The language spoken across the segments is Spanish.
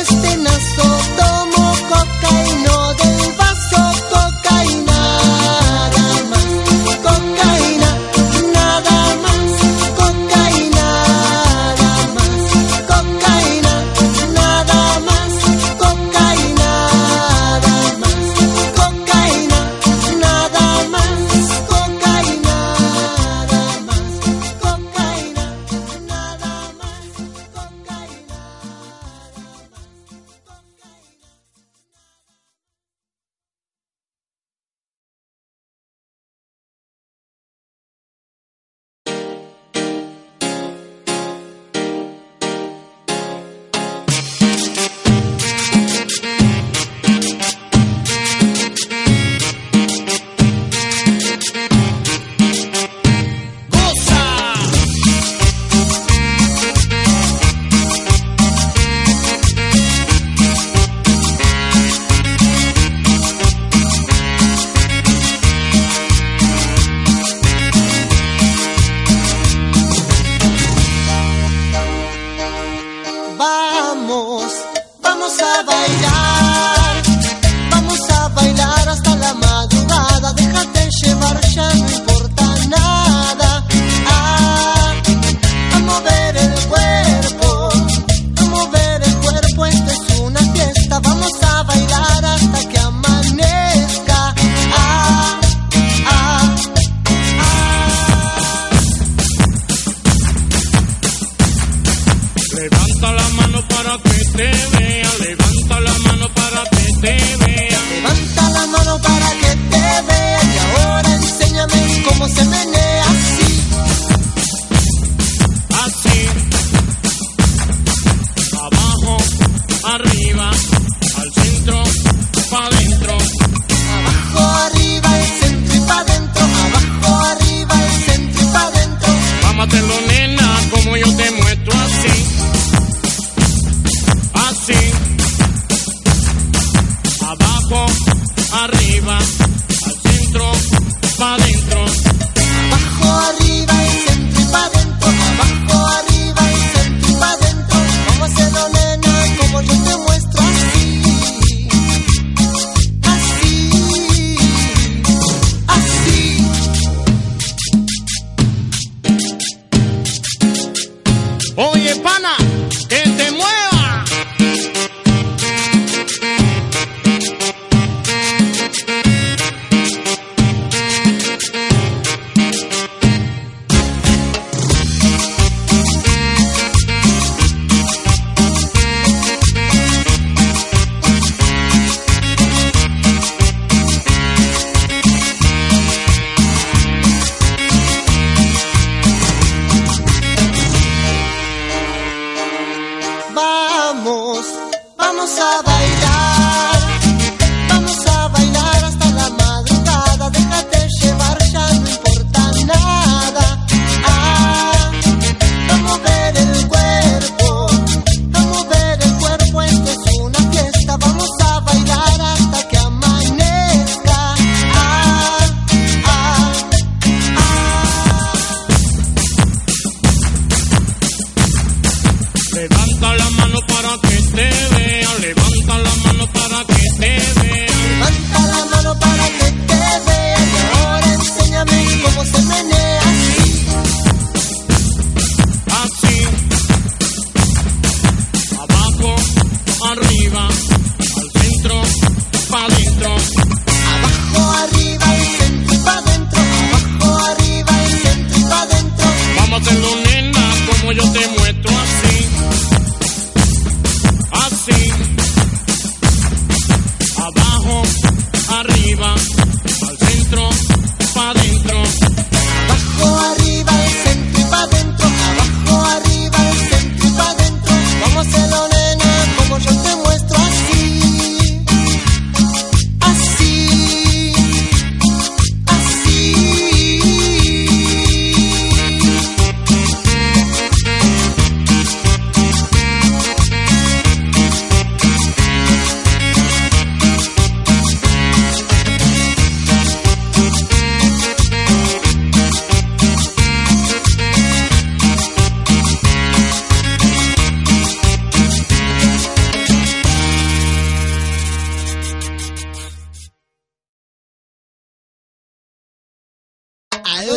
Este nazo tomo cocaína. Levanta la mano para que te vea, levanta la mano para que te vea.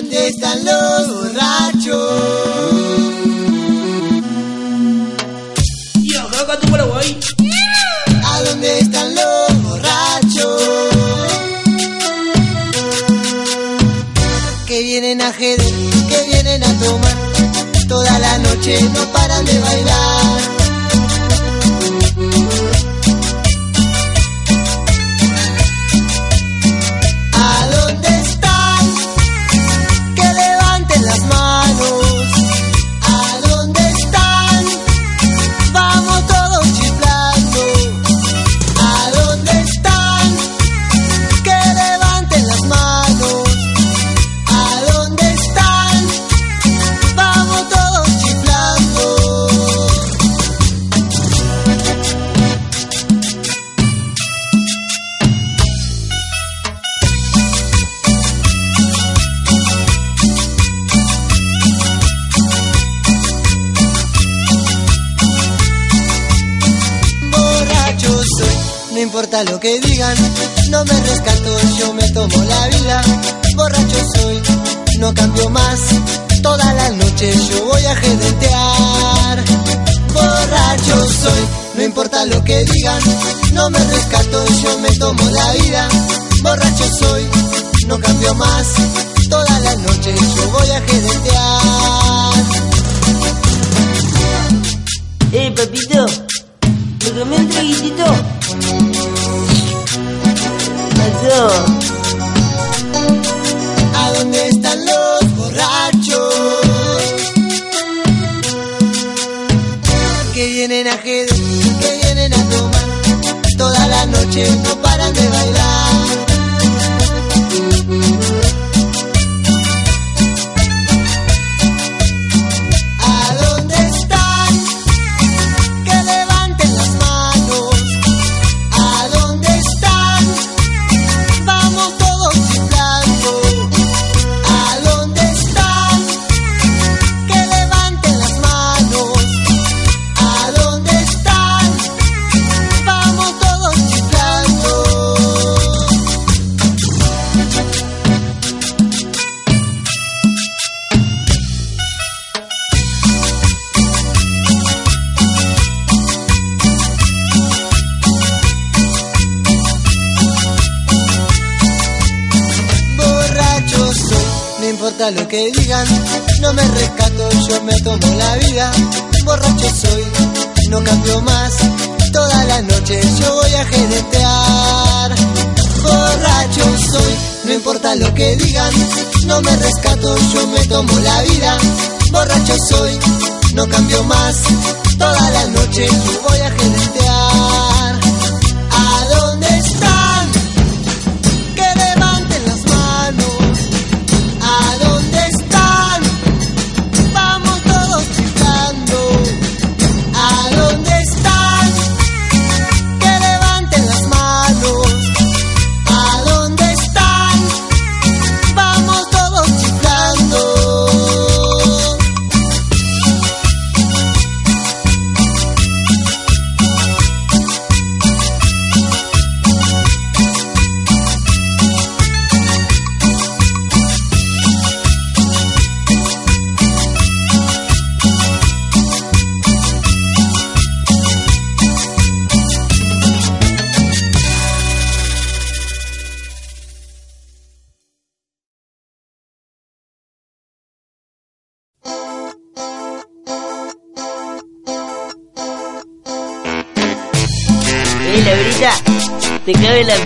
dónde están los borrachos. Yo, loco, tú me lo voy. ¿A dónde están los borrachos? Que vienen a jeder, que vienen a tomar. Toda la noche no paran de bailar. importa lo que digan, no me rescato, yo me tomo la vida, borracho soy, no cambio más, toda la noche yo voy a gedentear. Borracho soy, no importa lo que digan, no me rescato, yo me tomo la vida, borracho soy, no cambio más, toda la noche yo voy a gedentear.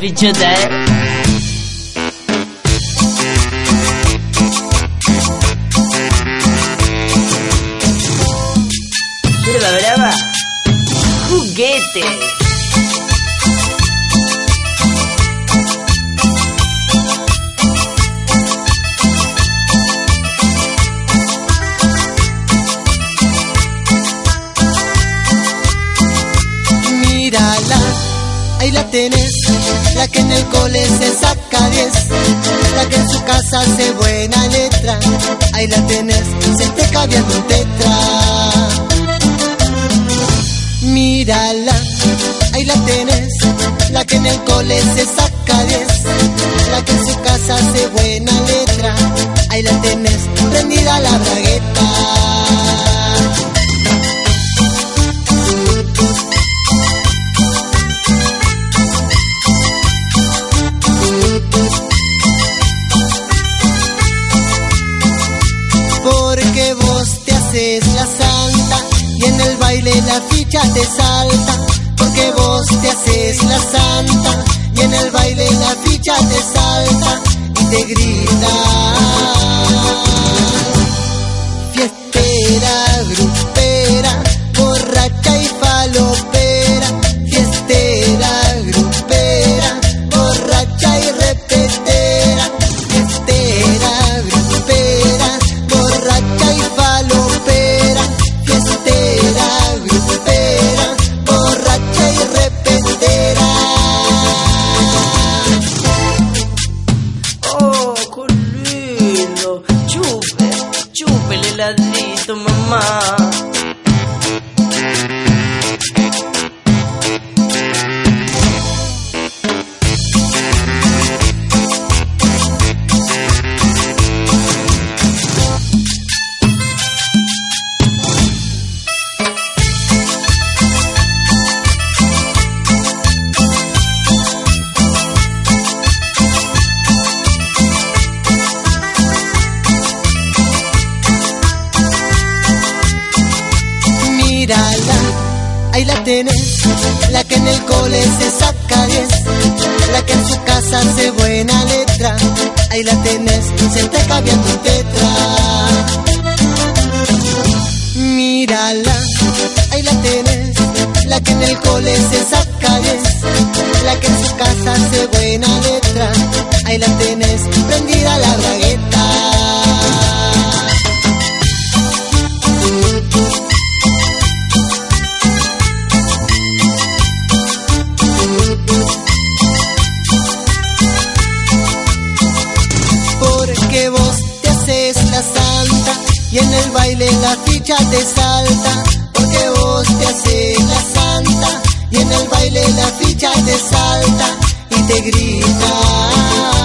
Mí, Laurita, te cabe la esté cambiando un tetra. Mírala, ahí la tenés, la que en el cole se saca 10, la que en su casa hace buena letra, ahí la tenés, prendida la bragueta. El baile la ficha te salta. Porque vos te haces la santa y en el baile la ficha te salta y te grita. Fiestera, la que en el cole se saca 10, la que en su casa hace buena letra, ahí la tenés, está cambiando un tetra. Mírala, ahí la tenés, la que en el cole se saca 10, la que en su casa hace buena letra, ahí la tenés, prendida la bragueta. Y en el baile la ficha te salta. Porque vos te haces la santa y en el baile la ficha te salta y te grita.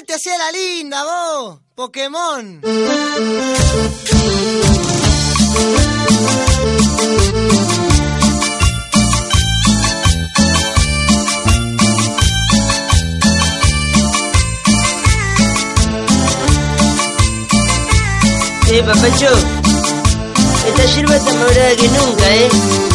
¿Qué te hacía la linda vos, Pokémon? Eh, papacho, esta hierba está más que nunca, ¿eh?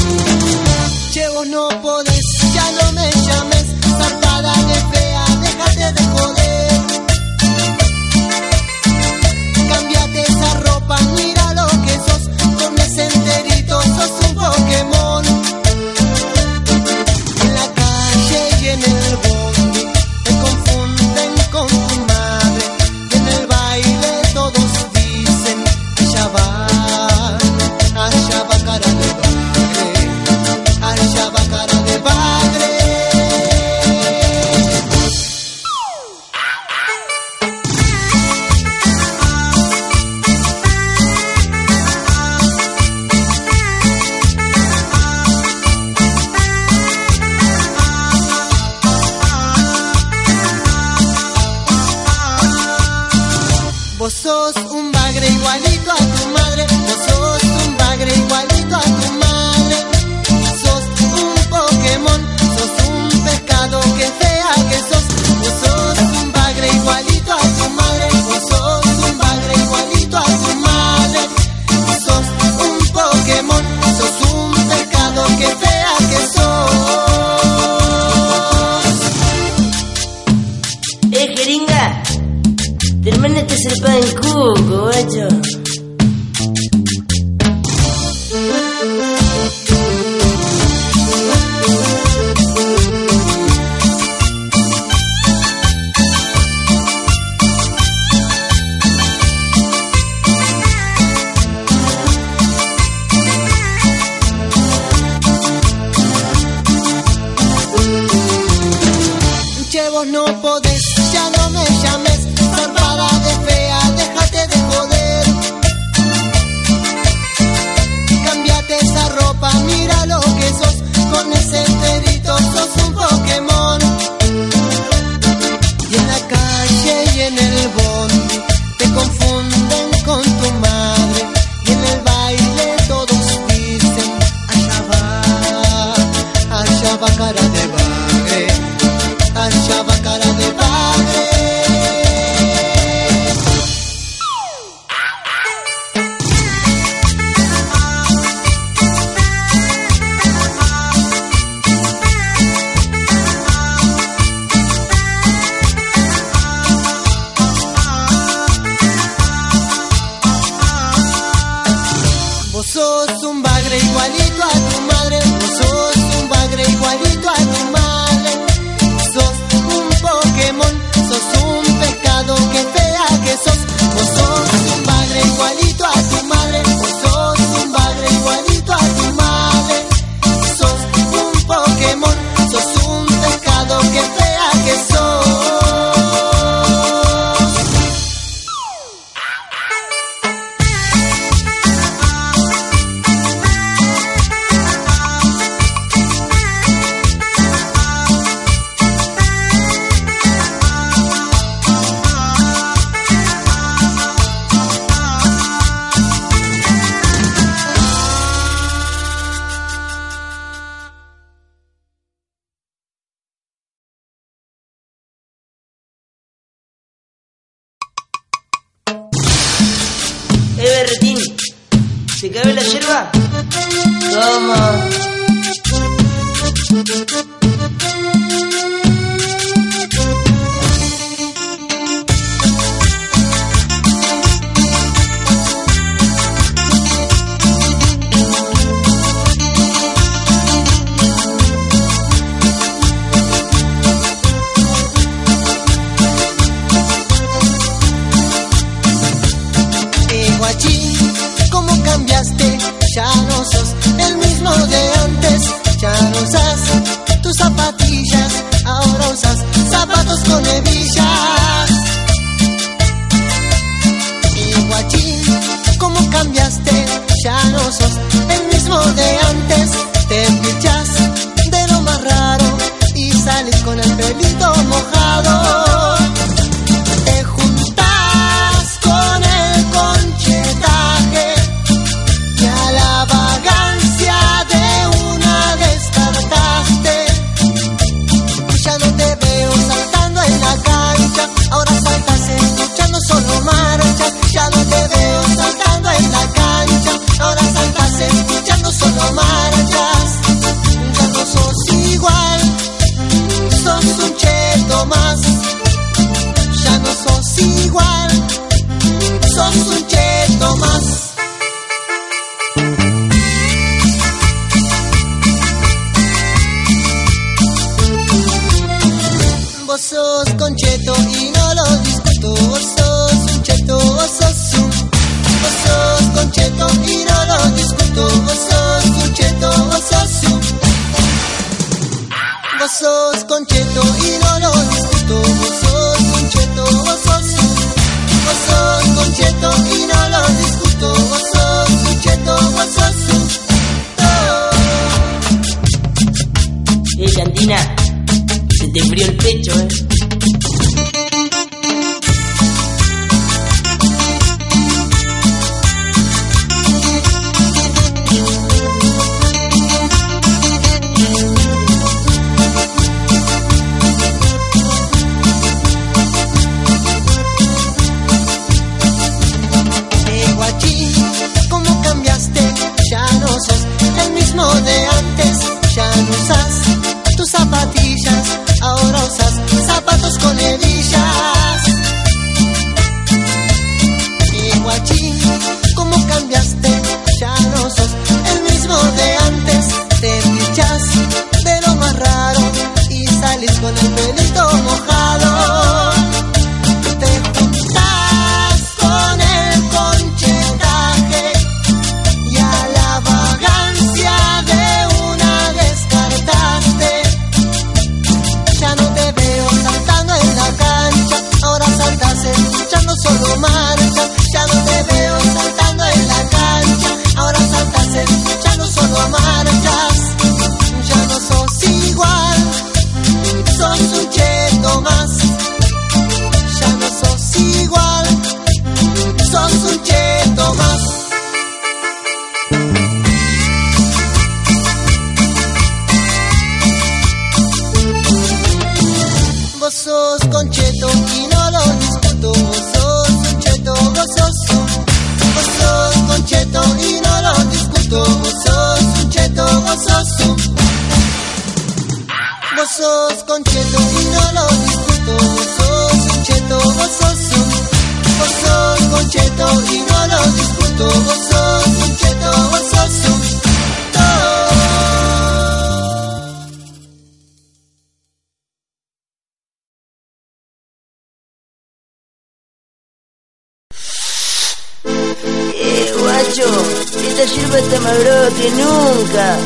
esta hierba está más que nunca.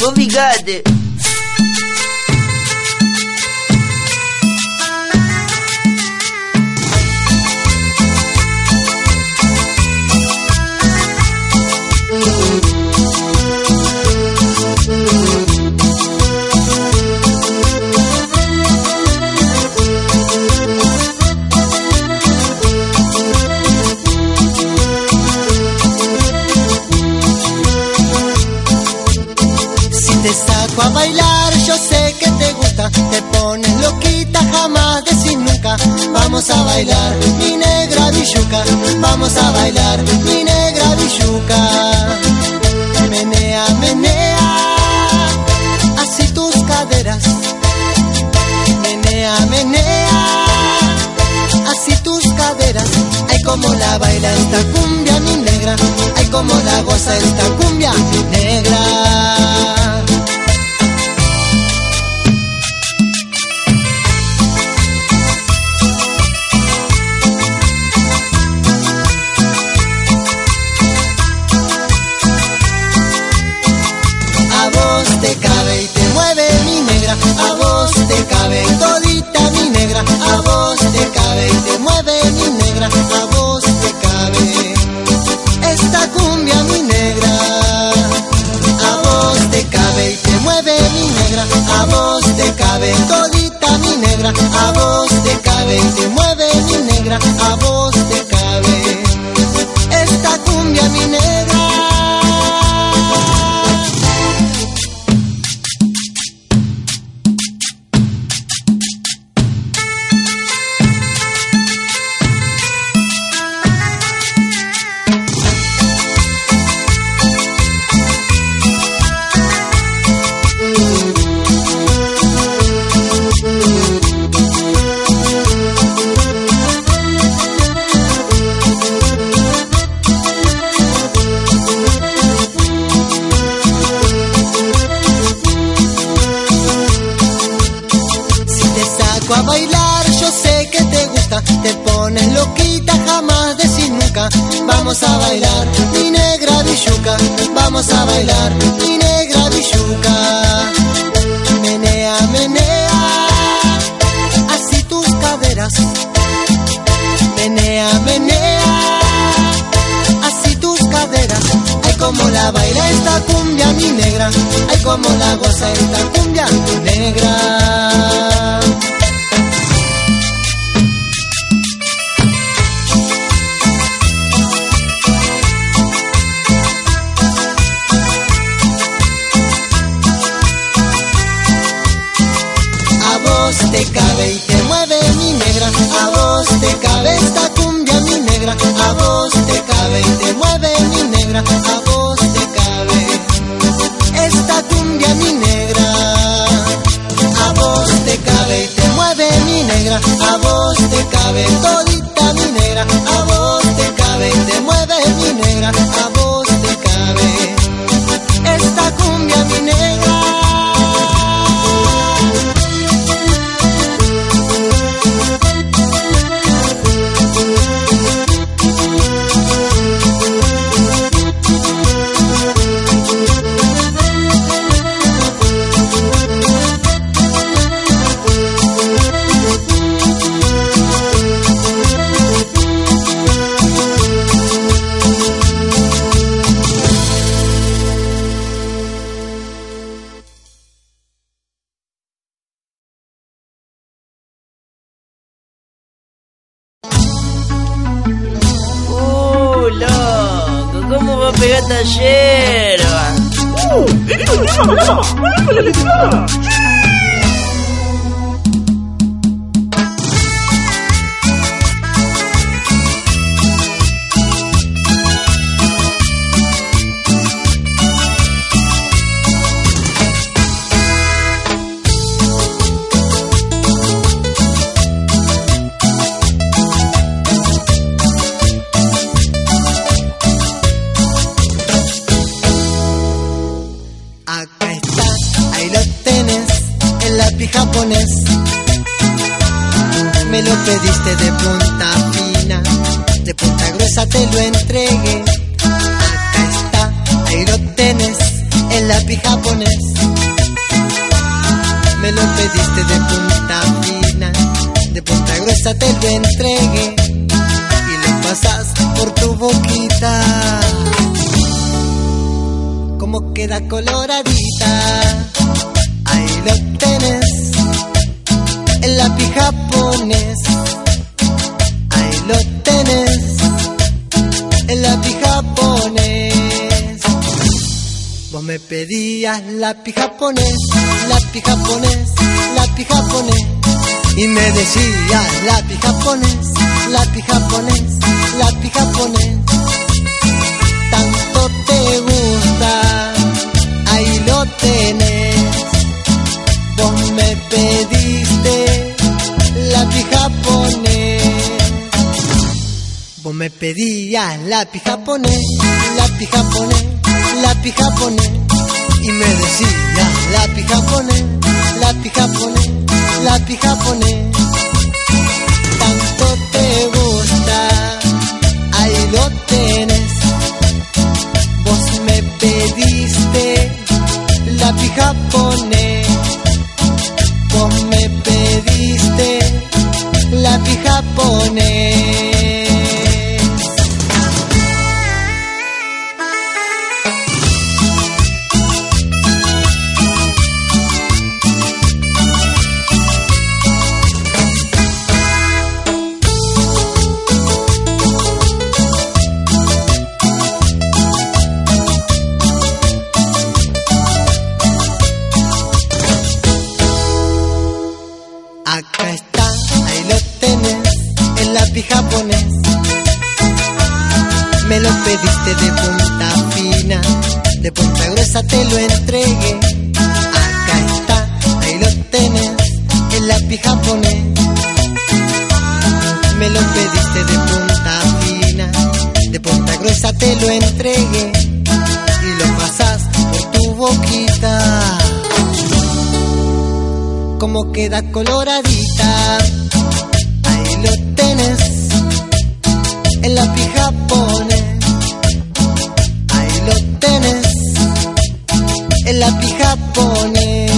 Vos fijate. te pones loquita, jamás decís nunca. Vamos a bailar, mi negra billuca, vamos a bailar, mi negra billuca. Menea, menea, así tus caderas. Menea, menea, así tus caderas. Ay, como la baila esta cumbia, mi negra. Ay, como la goza esta cumbia, negra. vos te cabe y te mueve mi negra, a vos te cabe esta cumbia mi negra, a vos te cabe y te mueve mi negra, Me lo pediste de punta fina, de punta gruesa te lo entregué. Acá está, ahí lo tenés, el lápiz japonés. Me lo pediste de punta fina, de punta gruesa te lo entregué. Y lo pasas por tu boquita. Como queda coloradita, ahí lo tenés el lápiz japonés. Ahí lo tenés, el lápiz japonés. Vos me pedías lápiz japonés, lápiz japonés, lápiz japonés. Y me decías lápiz japonés, lápiz japonés, lápiz japonés. Tanto te gusta, ahí lo tenés. Vos me pediste lápiz japonés. Vos me pedías lápiz japonés, lápiz japonés, lápiz japonés. Y me decías lápiz japonés, lápiz japonés, lápiz japonés. Tanto te gusta, ahí lo tenés. Vos me pediste lápiz japonés. Vos lápiz coloradita. Ahí lo tenés, el lápiz japonés. Ahí lo tenés, el lápiz japonés.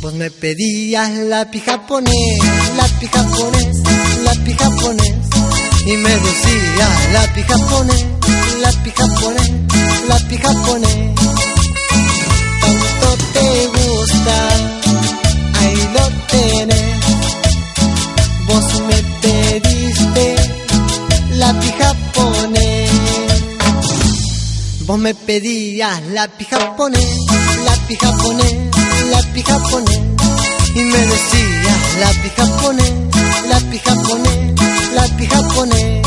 Vos me pedías lápiz japonés, lápiz japonés, lápiz japonés. Y me decías lápiz japonés, lápiz japonés, lápiz japonés pedías lápiz japonés, lápiz japonés, lápiz japonés. Y me decías lápiz japonés, lápiz japonés, lápiz japonés.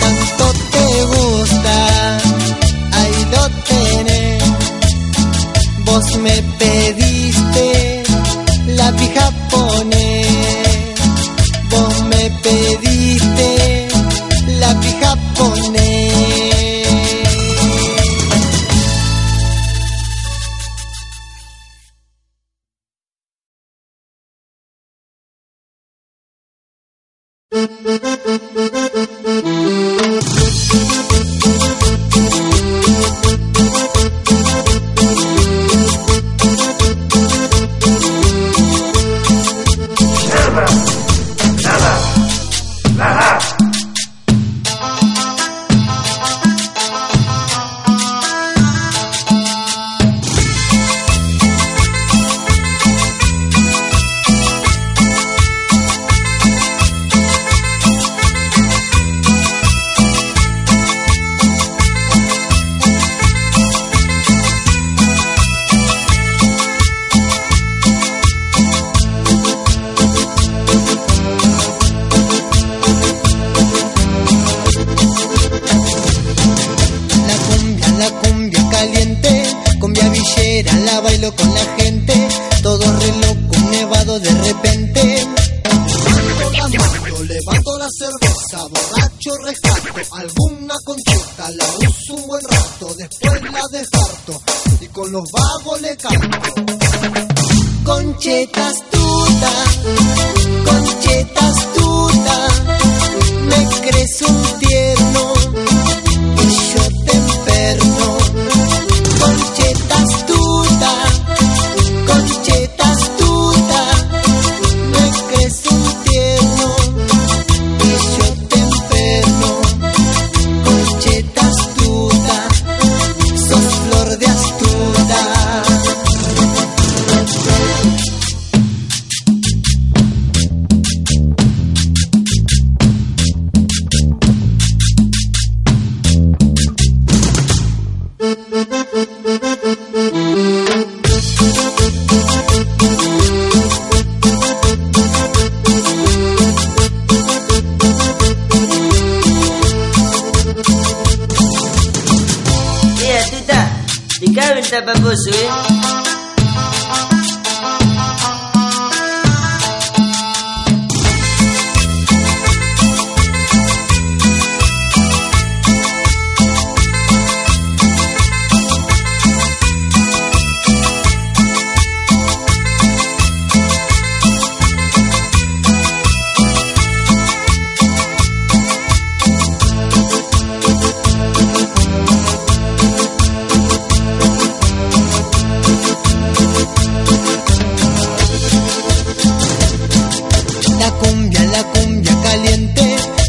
Tanto te gusta, ahí lo tenés. Vos me rescato alguna conchita, la uso un buen rato, después la descarto y con los vagos le canto. Conchetas tuta, conchetas tuta, me el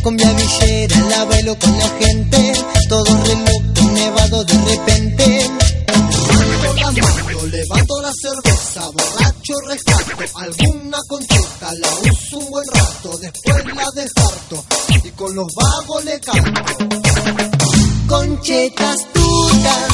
cumbia villera, la bailo con la gente, todo reluto nevado de repente. Tomando, levanto la cerveza, borracho rescato alguna conquista, la uso un buen rato, después la descarto y con los vagos le canto. Conchetas tuta,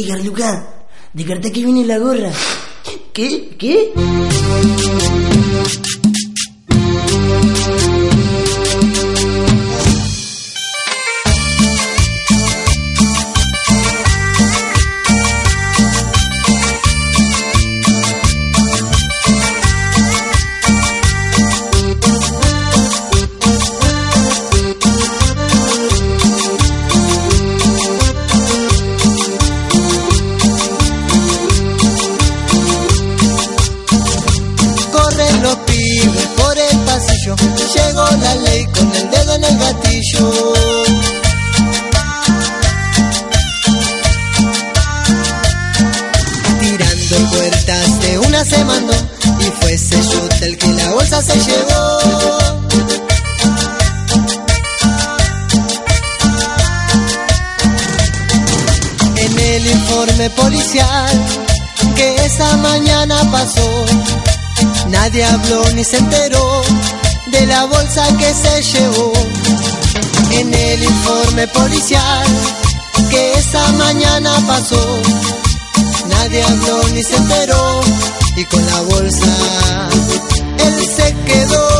Ey, Garluca, de carta que viene la gorra. ¿Qué? ¿Qué? Llegó la ley con el dedo en el gatillo. Tirando puertas de una se mandó y fue el que la bolsa se llevó. En el informe policial que esa mañana pasó, Nadie habló ni se enteró de la bolsa que se llevó. En el informe policial que esa mañana pasó, nadie habló ni se enteró y con la bolsa él se quedó.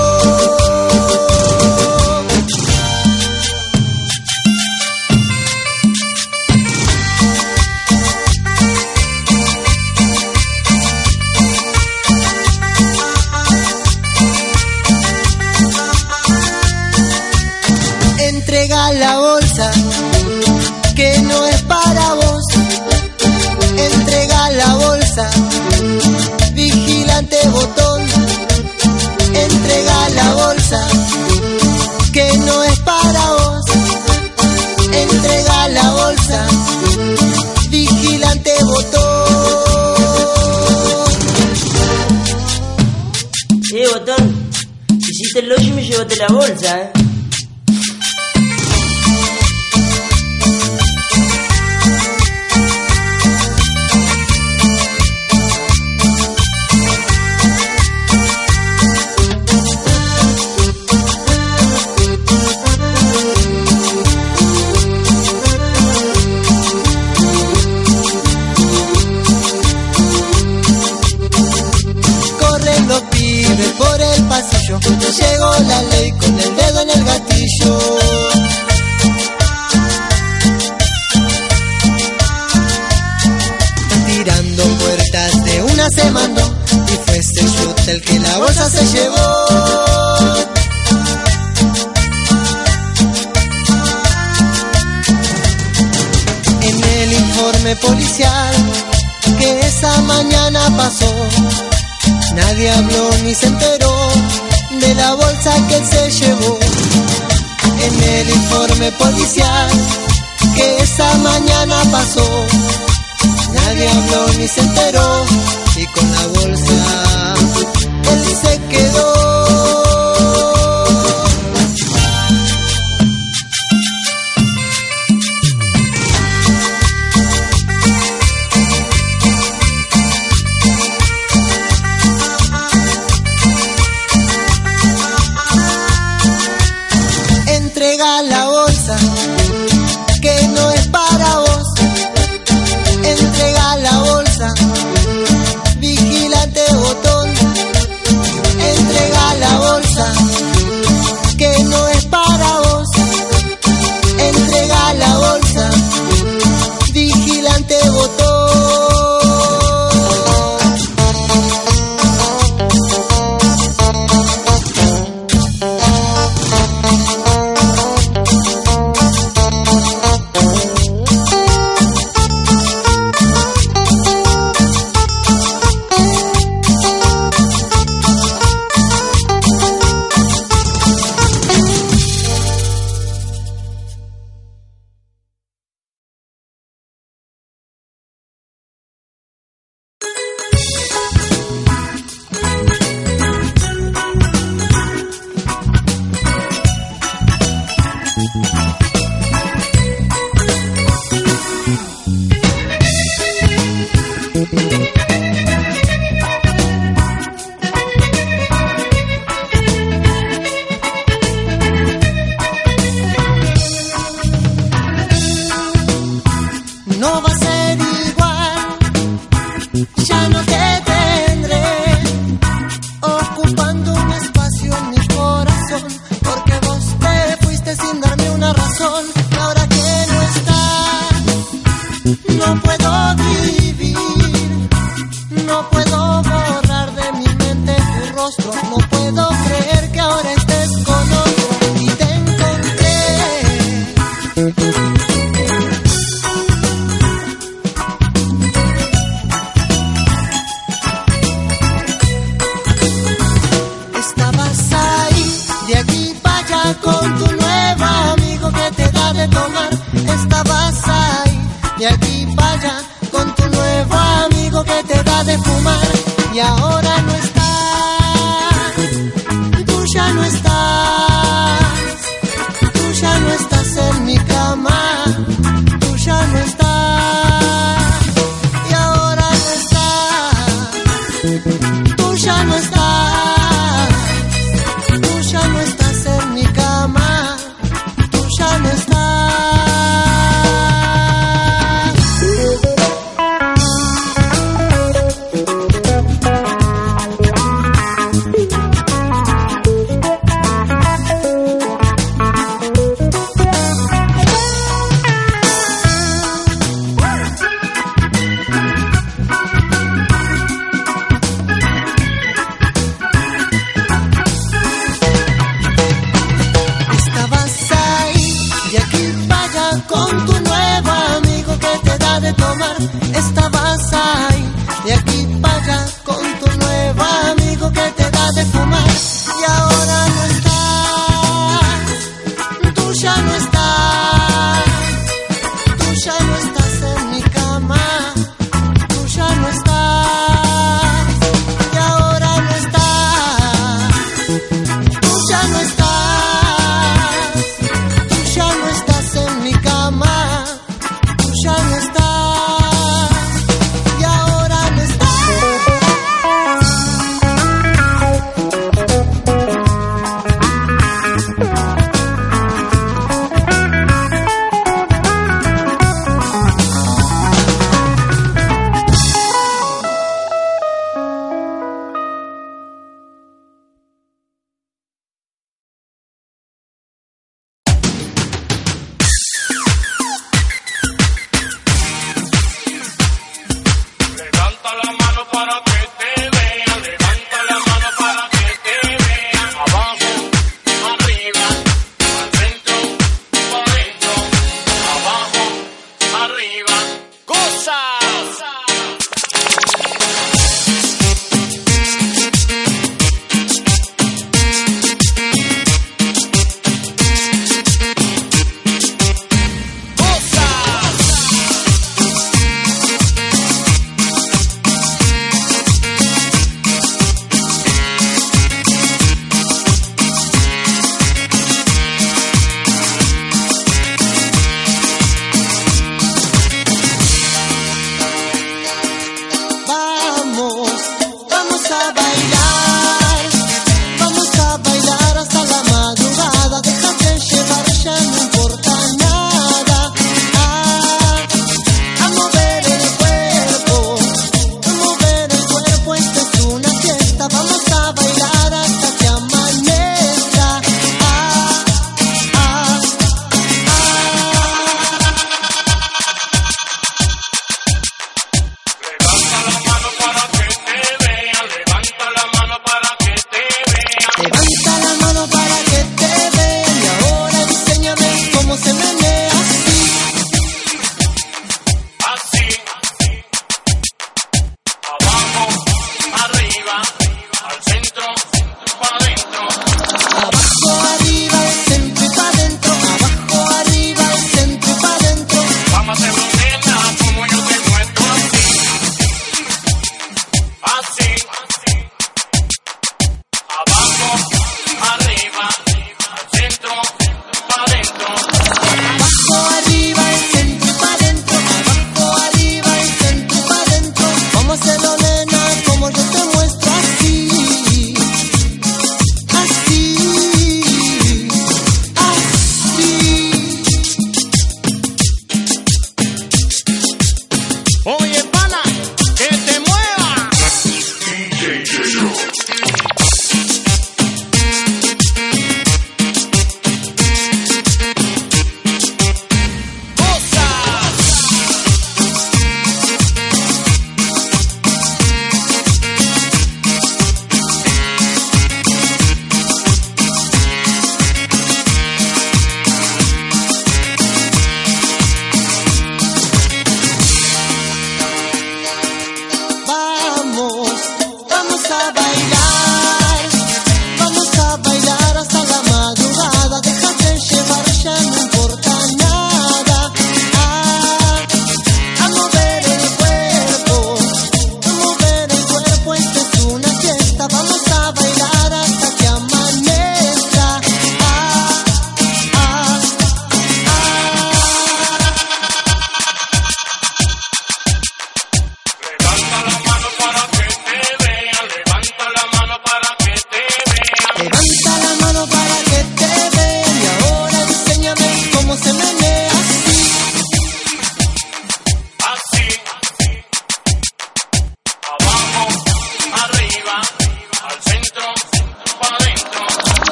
Y aquí pasa con tu nuevo amigo que te da de fumar. Y ahora